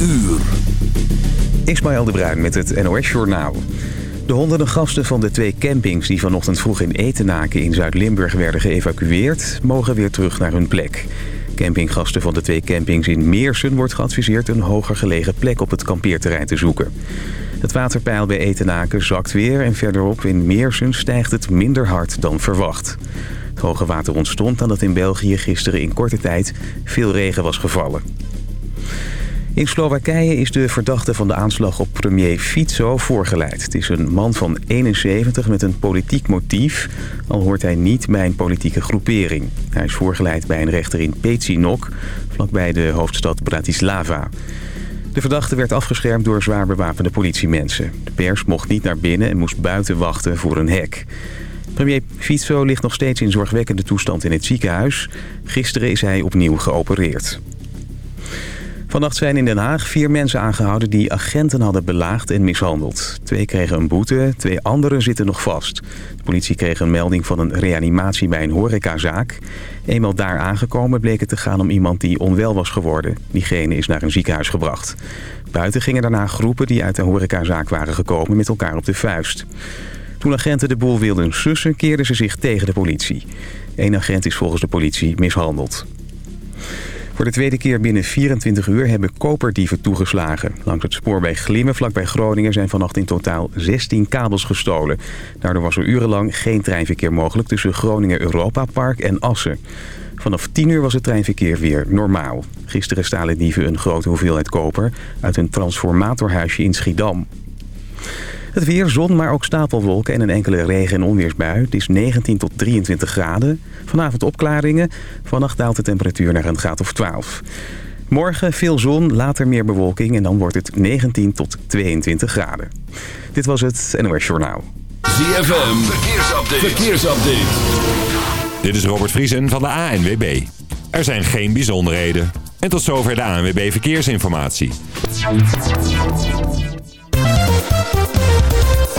uur. Ismaël de Bruin met het NOS Journaal. De honderden gasten van de twee campings die vanochtend vroeg in Etenaken in Zuid-Limburg werden geëvacueerd... mogen weer terug naar hun plek. Campinggasten van de twee campings in Meersen wordt geadviseerd... een hoger gelegen plek op het kampeerterrein te zoeken. Het waterpeil bij Etenaken zakt weer en verderop in Meersen stijgt het minder hard dan verwacht. Het hoge water ontstond nadat in België gisteren in korte tijd veel regen was gevallen. In Slowakije is de verdachte van de aanslag op premier Fico voorgeleid. Het is een man van 71 met een politiek motief, al hoort hij niet bij een politieke groepering. Hij is voorgeleid bij een rechter in Pezinok, vlakbij de hoofdstad Bratislava. De verdachte werd afgeschermd door zwaar bewapende politiemensen. De pers mocht niet naar binnen en moest buiten wachten voor een hek. Premier Fico ligt nog steeds in zorgwekkende toestand in het ziekenhuis. Gisteren is hij opnieuw geopereerd. Vannacht zijn in Den Haag vier mensen aangehouden die agenten hadden belaagd en mishandeld. Twee kregen een boete, twee anderen zitten nog vast. De politie kreeg een melding van een reanimatie bij een horecazaak. Eenmaal daar aangekomen bleek het te gaan om iemand die onwel was geworden. Diegene is naar een ziekenhuis gebracht. Buiten gingen daarna groepen die uit de horecazaak waren gekomen met elkaar op de vuist. Toen agenten de boel wilden sussen, keerden ze zich tegen de politie. Eén agent is volgens de politie mishandeld. Voor de tweede keer binnen 24 uur hebben koperdieven toegeslagen. Langs het spoor bij Glimmen, vlakbij Groningen, zijn vannacht in totaal 16 kabels gestolen. Daardoor was er urenlang geen treinverkeer mogelijk tussen Groningen Europa Park en Assen. Vanaf 10 uur was het treinverkeer weer normaal. Gisteren stalen dieven een grote hoeveelheid koper uit een transformatorhuisje in Schiedam. Het weer, zon, maar ook stapelwolken en een enkele regen- en onweersbui. Het is 19 tot 23 graden. Vanavond opklaringen. Vannacht daalt de temperatuur naar een graad of 12. Morgen veel zon, later meer bewolking en dan wordt het 19 tot 22 graden. Dit was het NOS Journaal. ZFM, verkeersupdate. verkeersupdate. Dit is Robert Vriesen van de ANWB. Er zijn geen bijzonderheden. En tot zover de ANWB Verkeersinformatie.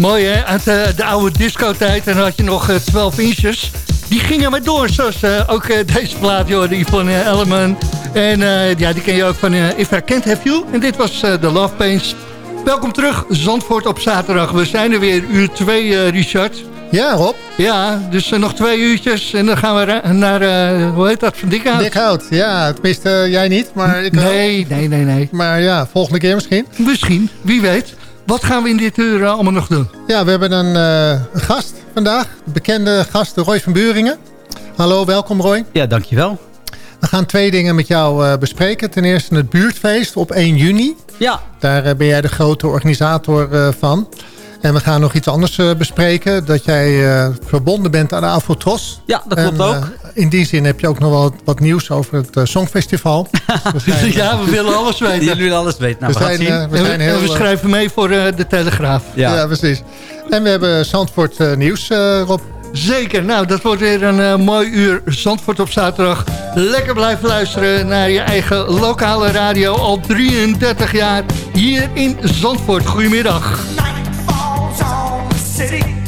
Mooi hè, uit uh, de oude discotijd. En dan had je nog uh, 12 inches. Die gingen maar door, zoals uh, ook deze plaat, joh, die van Elleman. En ja, die ken je ook van If I Can't Have You. En dit was The Love Pains. Welkom terug, Zandvoort op zaterdag. We zijn er weer, uur 2, Richard. Ja, Rob. Ja, dus nog twee uurtjes en dan gaan we naar, hoe heet dat, van Dikhout? Dikhout, ja. Tenminste, jij niet, maar ik Nee, nee, nee, nee. Maar ja, volgende keer misschien. Misschien, wie weet. Wat gaan we in dit uur uh, allemaal nog doen? Ja, we hebben een uh, gast vandaag. Bekende gast, Roy van Buringen. Hallo, welkom Roy. Ja, dankjewel. We gaan twee dingen met jou uh, bespreken. Ten eerste het buurtfeest op 1 juni. Ja. Daar ben jij de grote organisator van. En we gaan nog iets anders uh, bespreken. Dat jij uh, verbonden bent aan de Afrotros. Ja, dat klopt en, ook. In die zin heb je ook nog wel wat, nieuws over het Songfestival. dus we zijn, ja, we willen alles weten. Jullie willen alles weten. Nou, we, we, zijn, we, zijn heel, en we schrijven mee voor de Telegraaf. Ja. ja, precies. En we hebben Zandvoort nieuws, Rob. Zeker. Nou, dat wordt weer een mooi uur Zandvoort op zaterdag. Lekker blijven luisteren naar je eigen lokale radio. Al 33 jaar hier in Zandvoort. Goedemiddag. city.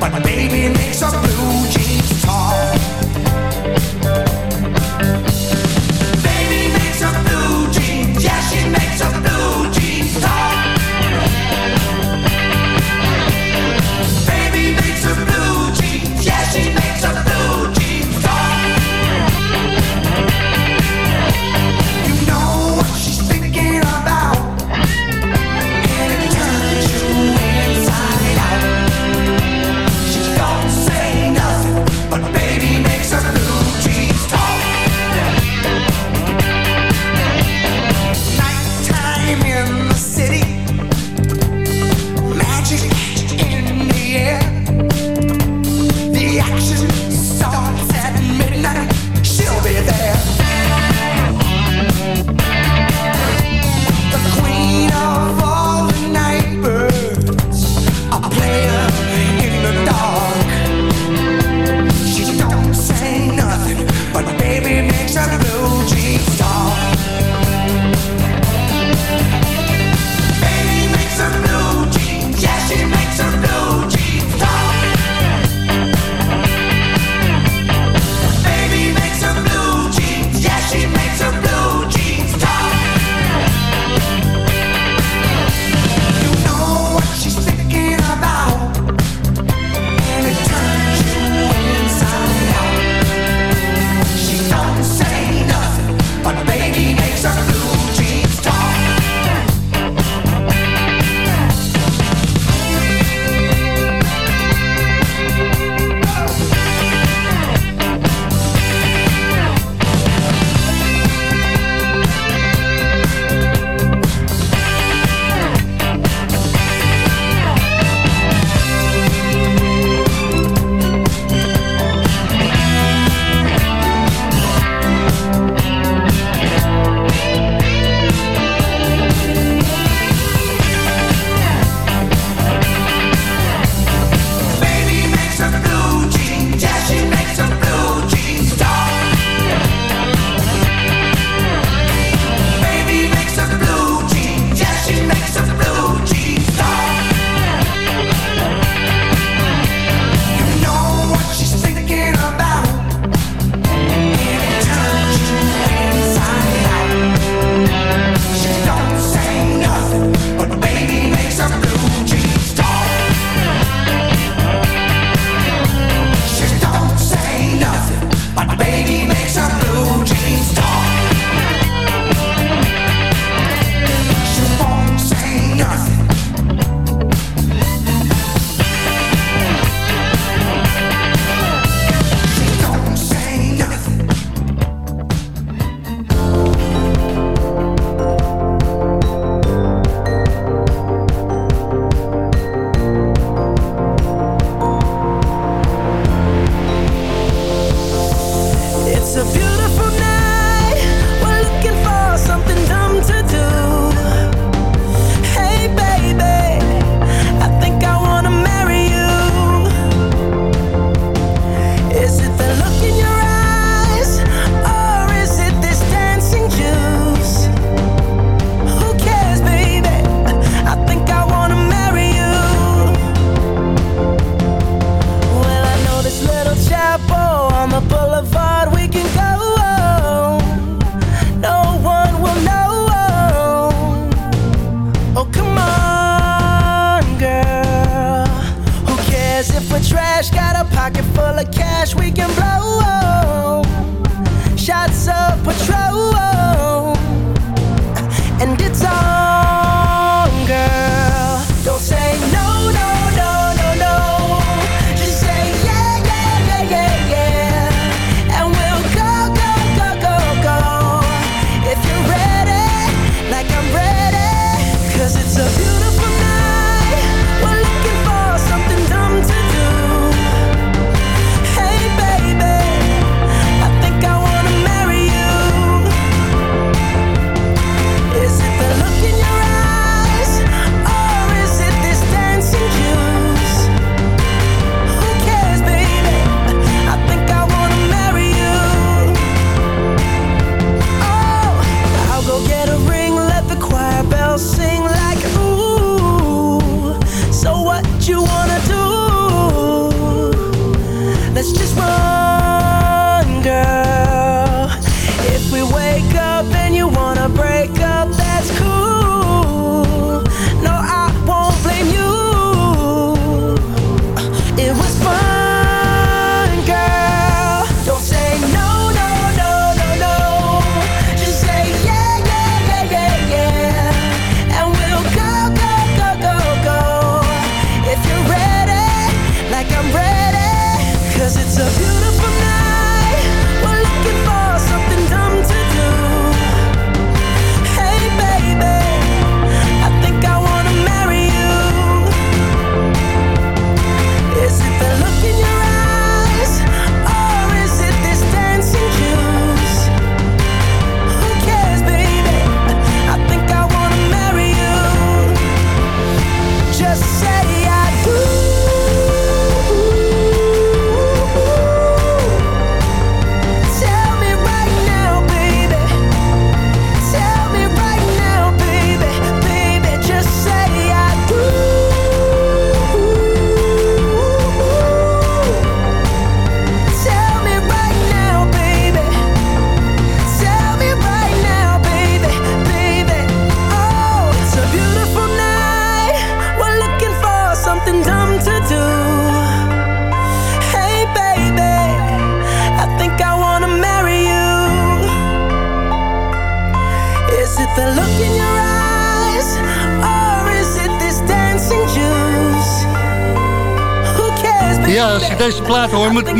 But my baby makes a blue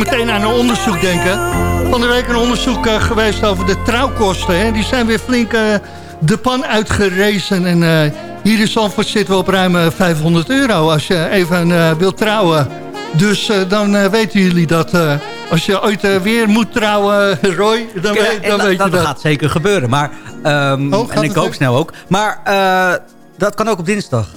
meteen aan een onderzoek denken. Van de week een onderzoek eh, geweest over de trouwkosten. Hè. Die zijn weer flink eh, de pan uitgerezen. En eh, hier in Zandvoort zitten we op ruim eh, 500 euro als je even wilt trouwen. Dus dan weten jullie dat als je ooit weer moet trouwen, Roy, dan, Ja, weet, dan dat, weet je dat dat. gaat zeker gebeuren. Maar, ehm, Oh, en ik hoop ook? snel ook. Maar dat kan ook op dinsdag.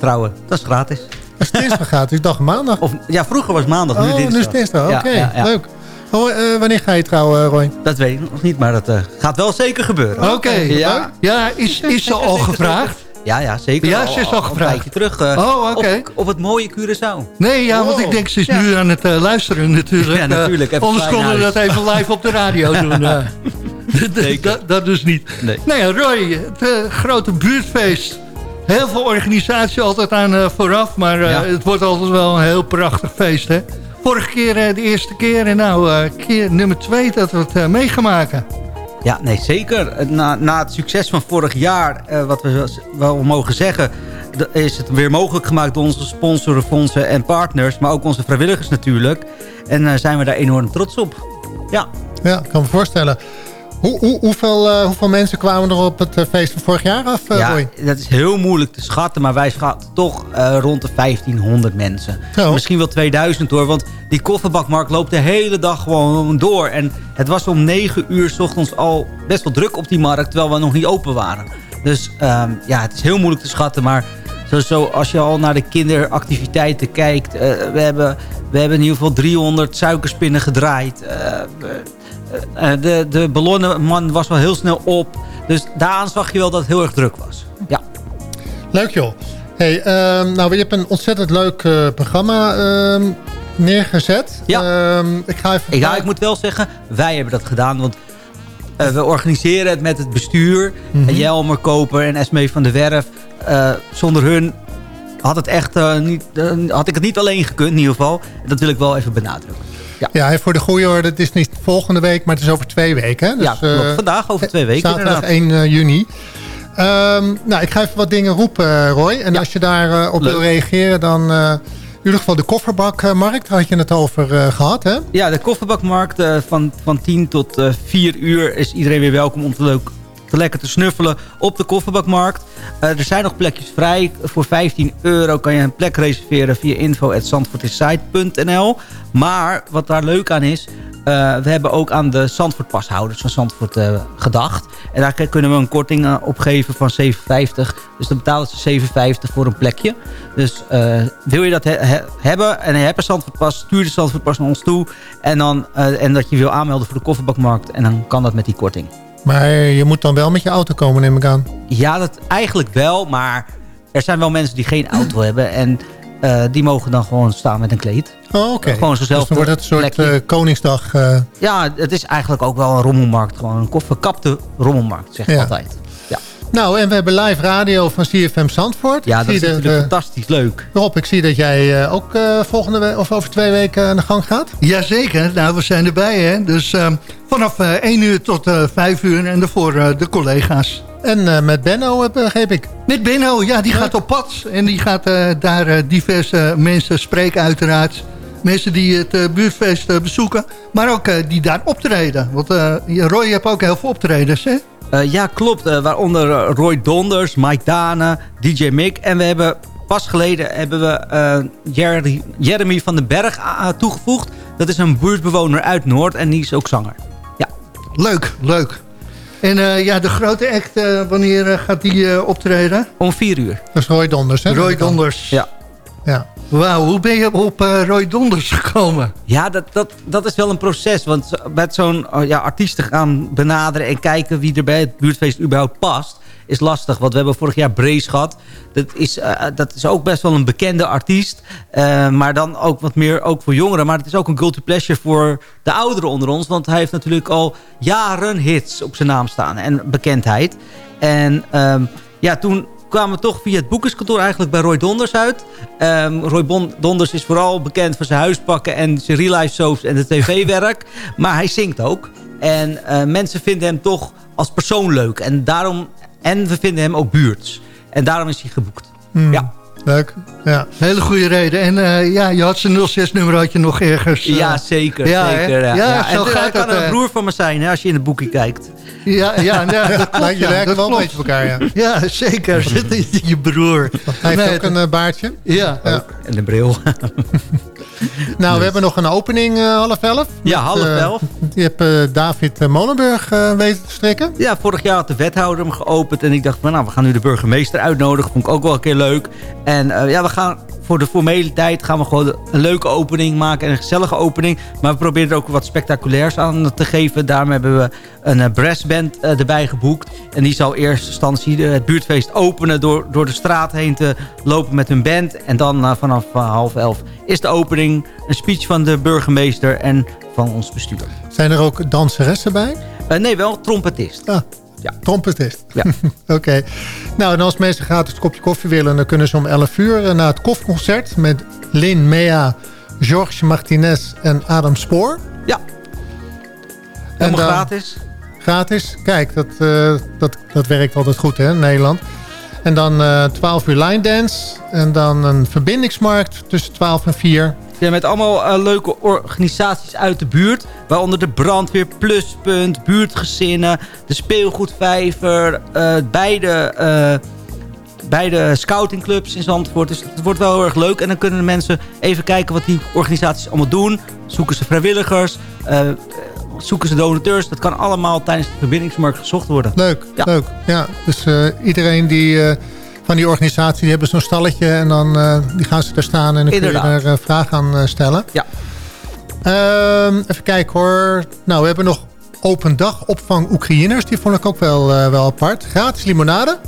Trouwen, dat is gratis. Als het dinsdag gaat, ik dacht maandag. Of, ja, vroeger was maandag, nu oh, dinsdag. nu is dinsdag. Oké, Ja, ja, ja. leuk. Oh, eh, wanneer ga je trouwen, Roy? Dat weet ik nog niet, maar dat eh, gaat wel zeker gebeuren. Oké, Ja. ja, is, is ze al gevraagd? Ja, ja, zeker. Ja, ze is al Een gevraagd. tijdje terug. eh, Oh, oké. op, op het mooie Curaçao. Nee, ja, want ik denk ze is nu aan het eh, luisteren natuurlijk. Ja, natuurlijk. Eh, anders konden we dat even live op de radio doen. eh. dat, dat dus niet. Nee. Nou ja, Roy, het eh, grote buurtfeest. Heel veel organisatie altijd aan eh, vooraf. Maar eh, Ja. het wordt altijd wel een heel prachtig feest, hè? Vorige keer eh, de eerste keer en nou eh, keer nummer twee dat we het meegemaakt. Ja, nee, zeker. Na, na het succes van vorig jaar, eh, wat we wel mogen zeggen... is het weer mogelijk gemaakt door onze sponsoren, fondsen en partners... maar ook onze vrijwilligers natuurlijk. En eh, zijn we daar enorm trots op. Ja, Ja, ik kan me voorstellen. Hoe, hoe, hoeveel, eh, hoeveel mensen kwamen er op het eh, feest van vorig jaar af, eh, ja Roy? dat is heel moeilijk te schatten... maar wij schatten toch rond de 1500 mensen. Misschien wel 2000 hoor, want die kofferbakmarkt loopt de hele dag gewoon door. En het was om 9 uur 's ochtends al best wel druk op die markt... terwijl we nog niet open waren. Dus ehm, ja, het is heel moeilijk te schatten, maar... Zo, zo, als je al naar de kinderactiviteiten kijkt... we, hebben, we hebben in ieder geval 300 suikerspinnen gedraaid. De, de ballonnenman was wel heel snel op. Dus daaraan zag je wel dat het heel erg druk was. Ja, Leuk joh. Hey, ehm, nou, je hebt een ontzettend leuk eh, programma ehm, neergezet. Ja. Ehm, ik ga even... ik, ja, ik moet wel zeggen, wij hebben dat gedaan. Want eh, we organiseren het met het bestuur. En Jelmer Koper en Esmee van der Werf. Eh, zonder hun had, het echt, eh, niet, eh, had ik het niet alleen gekund in ieder geval. Dat wil ik wel even benadrukken. Ja, en voor de goede orde, het is niet volgende week, maar het is over twee weken. Hè? Dus, ja, klopt. eh, Vandaag over twee weken Zaterdag inderdaad. 1 eh, juni. Ehm, nou, ik ga even wat dingen roepen, eh, Roy. En als je daarop op wil reageren, dan... in ieder geval de kofferbakmarkt, daar had je het over eh, gehad, hè? Ja, de kofferbakmarkt van, van 10 tot eh 4 uur is iedereen weer welkom om te, leuk, te lekker te snuffelen op de kofferbakmarkt. Er zijn nog plekjes vrij. Voor 15 euro kan je een plek reserveren via info.zandvoortinsite.nl. Maar wat daar leuk aan is, eh, we hebben ook aan de Zandvoort-pashouders van Zandvoort eh, gedacht. En daar kunnen we een korting eh, op geven van 7,50. Dus dan betalen ze 7,50 voor een plekje. Dus wil je dat he- he- hebben en je hebt een Zandvoortpas, stuur de Zandvoortpas naar ons toe. En, dan, en dat je wil aanmelden voor de kofferbakmarkt. En dan kan dat met die korting. Maar je moet dan wel met je auto komen, neem ik aan. Ja, dat eigenlijk wel. Maar er zijn wel mensen die geen auto hebben. En eh, die mogen dan gewoon staan met een kleed. Oh, oké. Gewoon Dus zo'nzelfde dan wordt het een soort eh, Koningsdag. eh, Ja, het is eigenlijk ook wel een rommelmarkt. Gewoon een kofferkapte rommelmarkt, zeg ik Ja. altijd. Nou, en we hebben live radio van CFM Zandvoort. ja dat is natuurlijk eh, fantastisch leuk. Rob, ik zie dat jij eh, ook eh, volgende week of over twee weken aan de gang gaat. Jazeker, nou we zijn erbij hè. Dus ehm, vanaf eh 1 uur tot eh 5 uur en daarvoor eh, de collega's. En eh, met Benno, eh, begreep ik. Met Benno, ja die gaat op pad. En die gaat eh, daar eh, diverse mensen spreken uiteraard. Mensen die het eh, buurtfeest eh, bezoeken. Maar ook eh, die daar optreden. Want eh, Roy, je hebt ook heel veel optredens hè? Eh, ja, klopt. Waaronder Roy Donders, Mike Dane, DJ Mick. En we hebben pas geleden hebben we eh, Jerry- Jeremy van den Berg toegevoegd. Dat is een buurtbewoner uit Noord en die is ook zanger. Leuk, leuk. En eh, ja, de grote act, eh, wanneer gaat die eh, optreden? Om vier uur. Dat is Roy Donders, hè? Roy Donders. Ja. Ja. Wauw, hoe ben je op eh, Roy Donders gekomen? Ja, dat, dat, dat is wel een proces. Want met zo'n oh ja, artiesten gaan benaderen en kijken wie er bij het buurtfeest überhaupt past, is lastig. Want we hebben vorig jaar Brace gehad. Dat is, eh, dat is ook best wel een bekende artiest. Eh, maar dan ook wat meer ook voor jongeren. Maar het is ook een guilty pleasure voor de ouderen onder ons. Want hij heeft natuurlijk al jaren hits op zijn naam staan. En bekendheid. En ehm, ja, toen kwamen we toch via het boekerskantoor eigenlijk bij Roy Donders uit. Ehm, Roy Bon- Donders is vooral bekend voor zijn huispakken en zijn real life soaps en het tv-werk. maar hij zingt ook. En eh, mensen vinden hem toch als persoon leuk. En, daarom, en we vinden hem ook buurts. En daarom is hij geboekt. Hmm, Ja. Leuk. Ja. Hele goede reden. En eh, ja, je had zijn 06-nummer had je nog ergens. eh, ja, zeker. ja, zeker ja. Ja, En zo hij gaat kan het, een eh. broer van me zijn hè, als je in het boekje kijkt. ja, ja, ja, dat klopt, je dat wel een beetje op elkaar, ja. Ja, zeker. Zit je broer. Hij heeft Nee, ook een eh, baardje. Ja, Ja. En een bril. Nou, we hebben nog een opening eh, half elf. Ja, half Eh, elf. Die heeft eh, David Molenburg weten te strikken. Ja, vorig jaar had de wethouder hem geopend. En ik dacht, van, nou, we gaan nu de burgemeester uitnodigen. Vond ik ook wel een keer leuk. En ja, we gaan voor de formele tijd gaan we gewoon een leuke opening maken. En een gezellige opening. Maar we proberen er ook wat spectaculairs aan te geven. Daarom hebben we een eh, brassband eh, erbij geboekt. En die zal in eerste instantie eh, het buurtfeest openen... Door, door de straat heen te lopen met hun band. En dan vanaf half elf is de opening. Een speech van de burgemeester en van ons bestuur. Zijn er ook danseressen bij? Nee, wel trompetist. Ah, Ja. trompetist. Ja. Oké. Nou, en als mensen gratis een kopje koffie willen... dan kunnen ze om 11 uur eh, naar het koffieconcert... met Lin Mea, George Martinez en Adam Spoor. Ja. En dan- gratis. Gratis. Kijk, dat, eh, dat, dat werkt altijd goed hè, in Nederland. En dan eh 12 uur line dance. En dan een verbindingsmarkt tussen 12 en 4. Ja, met allemaal eh, leuke organisaties uit de buurt. Waaronder de brandweer, Pluspunt, buurtgezinnen, de speelgoedvijver, eh, beide, eh, beide scoutingclubs in Zandvoort. Dus het wordt wel heel erg leuk. En dan kunnen de mensen even kijken wat die organisaties allemaal doen. Zoeken ze vrijwilligers, zoeken ze donateurs. Dat kan allemaal tijdens de verbindingsmarkt gezocht worden. Leuk, Ja. leuk. Ja, dus iedereen die, van die organisatie die hebben zo'n stalletje. En dan eh, die gaan ze daar staan en dan kun je Inderdaad. er eh, vragen aan eh, stellen. Ja. Ehm, even kijken hoor. Nou, we hebben nog open dag opvang Oekraïners. Die vond ik ook wel, wel apart. Gratis limonade.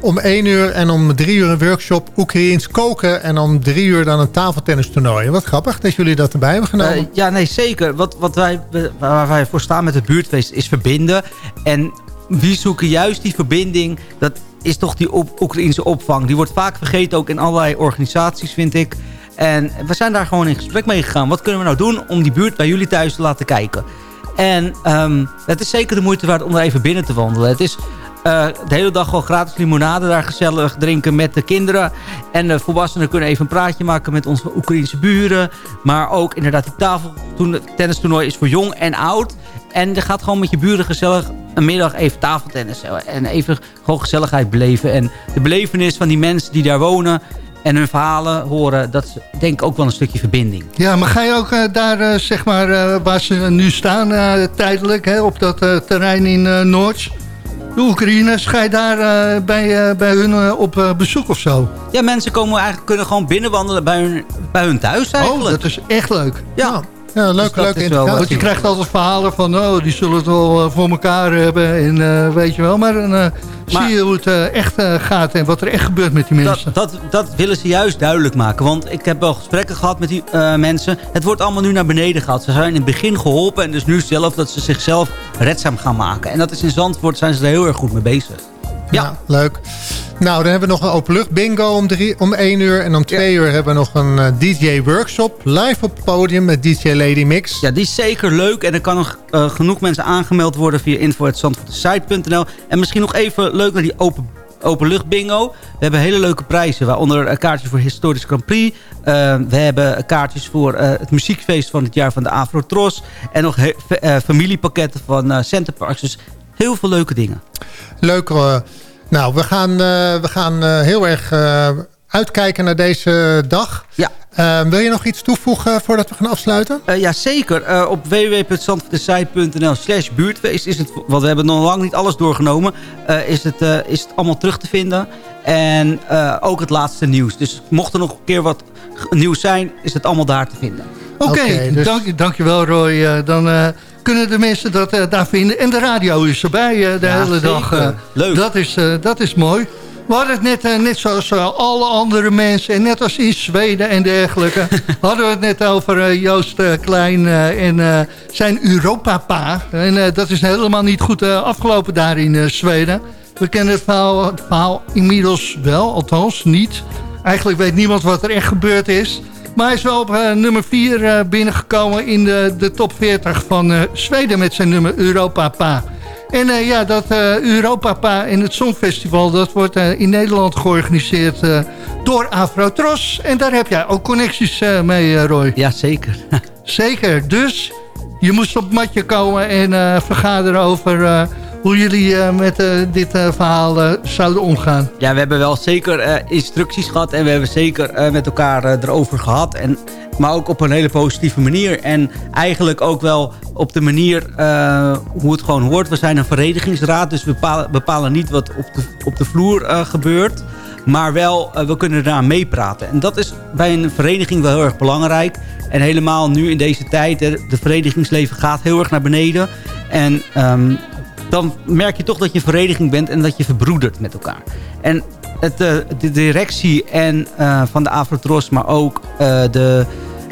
Om 1 uur en om 3 uur een workshop Oekraïens koken. En om 3 uur dan een tafeltennistoernooi. Wat grappig dat jullie dat erbij hebben genomen. Ja, nee, zeker. Wat, wat wij, waar wij voor staan met het buurtfeest is verbinden. En wie zoeken juist die verbinding? Dat is toch die Oekraïnse opvang. Die wordt vaak vergeten ook in allerlei organisaties, vind ik. En we zijn daar gewoon in gesprek mee gegaan. Wat kunnen we nou doen om die buurt bij jullie thuis te laten kijken? En ehm, het is zeker de moeite waard om daar even binnen te wandelen. Het is eh, de hele dag gewoon gratis limonade daar gezellig drinken met de kinderen. En de volwassenen kunnen even een praatje maken met onze Oekraïnse buren. Maar ook inderdaad die tafel, toen tennistoernooi is voor jong en oud. En je gaat gewoon met je buren gezellig een middag even tafeltennissen. En even gewoon gezelligheid beleven. En de belevenis van die mensen die daar wonen en hun verhalen horen, dat is denk ik ook wel een stukje verbinding. Ja, maar ga je ook eh, daar, eh, zeg maar, eh, waar ze nu staan, eh, tijdelijk, hè, op dat terrein in eh Noords, de Oekraïners, ga je daar eh, bij, eh, bij hun op eh, bezoek of zo? Ja, mensen komen eigenlijk, kunnen gewoon binnenwandelen bij hun, bij hun thuis Oh, eigenlijk. dat is echt leuk. ja. Ja, leuk, Dus is wel. Want je krijgt altijd verhalen van, oh, die zullen het wel eh, voor elkaar hebben. En eh, weet je wel, maar dan eh, zie je hoe het echt gaat en wat er echt gebeurt met die mensen. Dat, dat, dat willen ze juist duidelijk maken. Want ik heb wel gesprekken gehad met die mensen. Het wordt allemaal nu naar beneden gehaald. Ze zijn in het begin geholpen en dus nu zelf dat ze zichzelf redzaam gaan maken. En dat is in Zandvoort zijn ze er heel erg goed mee bezig. Ja. Ja. leuk. Nou, dan hebben we nog een openlucht bingo om, drie, om 1 uur. En om 2 uur hebben we nog een eh, DJ-workshop. Live op het podium met DJ Lady Mix. Ja, die is zeker leuk. En er kan nog eh, genoeg mensen aangemeld worden via info.zandvoortsite.nl. En misschien nog even leuk naar die open, openlucht bingo. We hebben hele leuke prijzen. Waaronder een kaartje voor Historisch Grand Prix. Eh, we hebben kaartjes voor eh, het muziekfeest van het jaar van de Afro-Tros. En nog eh, familiepakketten van eh Centerparks. Dus heel veel leuke dingen. Leuk. Nou, we gaan, eh, we gaan eh, heel erg eh, uitkijken naar deze dag. Ja. Eh, wil je nog iets toevoegen voordat we gaan afsluiten? Eh, ja, zeker. Eh, op www.zandvoortesite.nl slash buurtfeest is het... Want we hebben nog lang niet alles doorgenomen. eh, is, het, eh, is het allemaal terug te vinden. En eh, ook het laatste nieuws. Dus mocht er nog een keer wat nieuws zijn... is het allemaal daar te vinden. Oké, Oké, dus- dank, dankjewel Roy. Eh, dan eh, kunnen de mensen dat eh, daar vinden. En de radio is erbij eh, de Ja, hele dag. zeker. eh. Leuk. Dat is, dat is mooi. We hadden het net, net zoals alle andere mensen... en net als in Zweden en dergelijke... hadden we het net over Joost Klein en zijn Europa-pa. En dat is helemaal niet goed afgelopen daar in Zweden. We kennen het verhaal, het verhaal inmiddels wel, althans niet. Eigenlijk weet niemand wat er echt gebeurd is... Maar hij is wel op eh, nummer 4 binnengekomen in de, de top 40 van eh, Zweden met zijn nummer Europa Pa. En eh, ja, dat eh, Europa Pa in het Songfestival... dat wordt eh, in Nederland georganiseerd eh, door Afrotros. En daar heb jij ook connecties eh, mee, eh, Roy. Ja, zeker. Zeker. Dus je moest op het matje komen en eh, vergaderen over... hoe jullie eh, met eh, dit eh, verhaal zouden omgaan. Ja, we hebben wel zeker instructies gehad. En we hebben zeker met elkaar erover gehad. En, maar ook op een hele positieve manier. En eigenlijk ook wel op de manier hoe het gewoon hoort. We zijn een verenigingsraad. Dus we bepalen, bepalen niet wat op de, op de vloer gebeurt. Maar wel, we kunnen eraan meepraten. En dat is bij een vereniging wel heel erg belangrijk. En helemaal nu in deze tijd. De verenigingsleven gaat heel erg naar beneden. En ehm, dan merk je toch dat je vereniging bent en dat je verbroedert met elkaar. En het, eh, de directie en, eh, van de Afrotros, maar ook eh, de,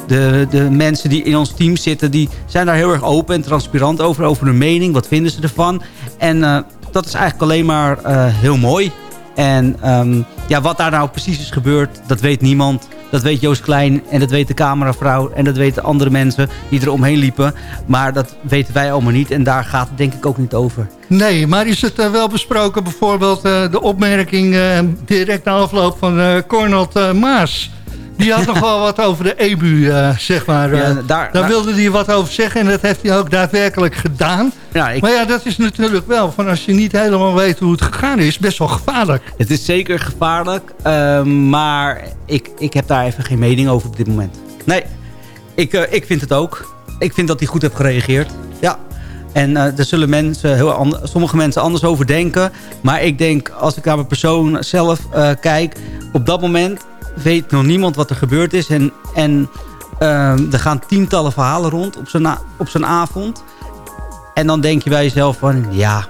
de, de mensen die in ons team zitten... die zijn daar heel erg open en transparant over, over hun mening. Wat vinden ze ervan? En dat is eigenlijk alleen maar heel mooi. En ehm, ja, wat daar nou precies is gebeurd, dat weet niemand. Dat weet Joost Klein en dat weet de cameravrouw... en dat weten andere mensen die er omheen liepen. Maar dat weten wij allemaal niet en daar gaat het denk ik ook niet over. Nee, maar is het eh, wel besproken bijvoorbeeld eh, de opmerking eh, direct na afloop van Cornald Maas? Die had nog wel wat over de EBU, eh, zeg maar. eh. Ja, daar- daar daar- wilde hij wat over zeggen en dat heeft hij ook daadwerkelijk gedaan. Ja, ik, Maar ja, dat is natuurlijk wel, van als je niet helemaal weet hoe het gegaan is, best wel gevaarlijk. Het is zeker gevaarlijk, ehm, maar ik, ik heb daar even geen mening over op dit moment. Nee, ik, eh, ik vind het ook. Ik vind dat hij goed heeft gereageerd. Ja. En eh er zullen mensen, heel sommige mensen anders over denken. Maar ik denk, als ik naar mijn persoon zelf kijk... op dat moment weet nog niemand wat er gebeurd is. En, en ehm, er gaan tientallen verhalen rond op zo'n op zo'n avond. En dan denk je bij jezelf van, ja,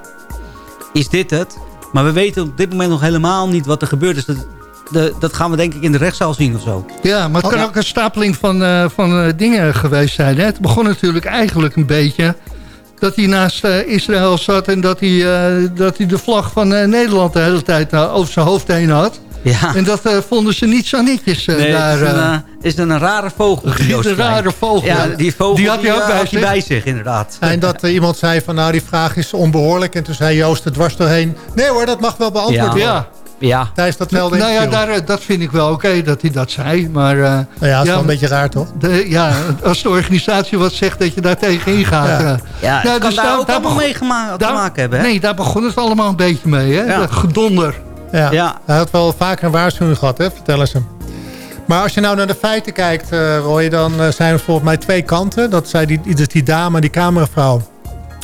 is dit het? Maar we weten op dit moment nog helemaal niet wat er gebeurd is. Dat, de, dat gaan we denk ik in de rechtszaal zien of zo. Ja, maar het kan ja. ook een stapeling van, eh, van eh, dingen geweest zijn. Hè? Het begon natuurlijk eigenlijk een beetje dat hij naast eh, Israël zat... en dat hij, eh, dat hij de vlag van eh, Nederland de hele tijd over zijn hoofd heen had. Ja. En dat eh, vonden ze niet zo netjes eh, Nee, daar. het is, een, eh, is een rare vogel. die een rare vogel. Ja, die vogel Die had hij ook bij had zich. bij zich, inderdaad. En dat iemand zei van nou die vraag is onbehoorlijk. En toen zei Joost er dwars doorheen. Nee hoor, dat mag wel beantwoord Ja. worden. ja. Ja, Tijdens dat wel Nou ja, daar, dat vind ik wel oké dat hij dat zei. Maar eh, Nou ja, dat is wel een beetje raar toch? de, ja, als de organisatie wat zegt dat je daar tegenin gaat. Ja. eh, ja dus daar daar- ook daar allemaal mee te maken hebben. Hè? Nee, daar begon het allemaal een beetje mee. Hè? Dat gedonder. Ja. Ja. Hij had wel vaker een waarschuwing gehad, hè? vertellen ze. Maar als je nou naar de feiten kijkt, eh, Roy, dan eh, zijn er volgens mij twee kanten. Dat zei die, dus die dame, die cameravrouw,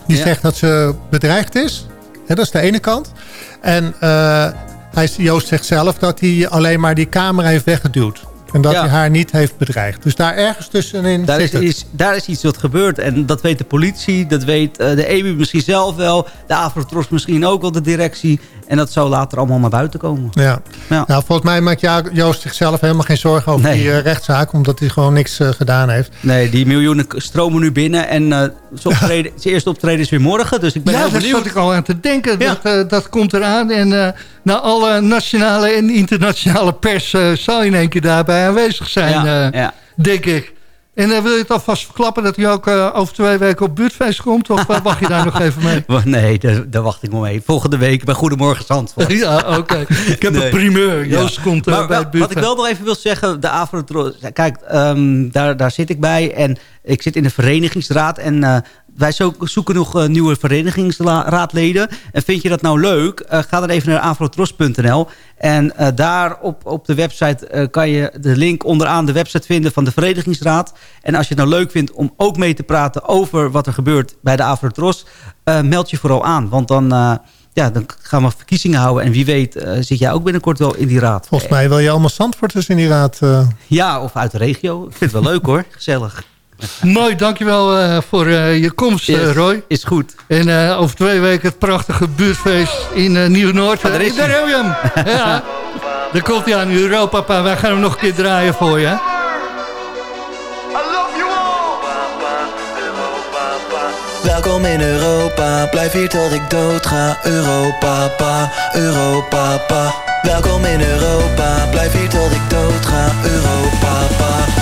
die Ja. zegt dat ze bedreigd is. Dat is de ene kant. En eh, hij, Joost zegt zelf dat hij alleen maar die camera heeft weggeduwd. En dat Ja. hij haar niet heeft bedreigd. Dus daar ergens tussenin Daar zit is, het. is, daar is iets wat gebeurt. En dat weet de politie, dat weet eh, de EBU misschien zelf wel. De Avrotros misschien ook wel, de directie. En dat zou later allemaal naar buiten komen. Ja. Ja. Nou, volgens mij maakt Joost zichzelf helemaal geen zorgen over Nee. die eh, rechtszaak. Omdat hij gewoon niks eh, gedaan heeft. Nee, die miljoenen stromen nu binnen. En eh zijn, optreden, zijn eerste optreden is weer morgen. Dus ik ben ja, heel daar benieuwd. zat ik al aan te denken. Ja. Dat, eh, dat komt eraan. En na alle nationale en internationale pers eh, zal in één keer daarbij aanwezig zijn, Ja, eh, ja. denk ik. En eh, wil je het alvast verklappen dat hij ook over twee weken op buurtfeest komt? Of wacht je daar nog even mee? Nee, daar, daar wacht ik nog mee. Volgende week bij Goedemorgen Zandvoort. ja, oké. Ik heb Nee. een primeur. Joost Ja. komt Maar bij het buurtfeest. Wat ik wel nog even wil zeggen, de Afro Kijk, ehm, daar, daar zit ik bij. En ik zit in de verenigingsraad. En wij zo- zoeken nog eh, nieuwe verenigingsraadleden. En vind je dat nou leuk? eh, ga dan even naar afrotros.nl. En eh, daar op, op de website kan je de link onderaan de website vinden van de verenigingsraad. En als je het nou leuk vindt om ook mee te praten over wat er gebeurt bij de Afrotros... eh meld je vooral aan. Want dan... ja, dan gaan we verkiezingen houden. En wie weet zit jij ook binnenkort wel in die raad. Volgens mij wil je allemaal Zandvoorters in die raad. Ja, of uit de regio. Ik vind het wel leuk hoor. Gezellig. Mooi, dankjewel eh voor eh, je komst, eh, Yes, Roy. Is goed. En eh, over twee weken het prachtige buurtfeest in Nieuw-Noord. Ah, daar is daar heb je hem. ja, daar komt hij aan Europa. Pa. Wij gaan hem nog een keer draaien voor je. Welkom in Europa, blijf hier tot ik dood ga. Europa, pa, Europa, pa. Welkom in Europa, blijf hier tot ik dood ga. Europa, pa,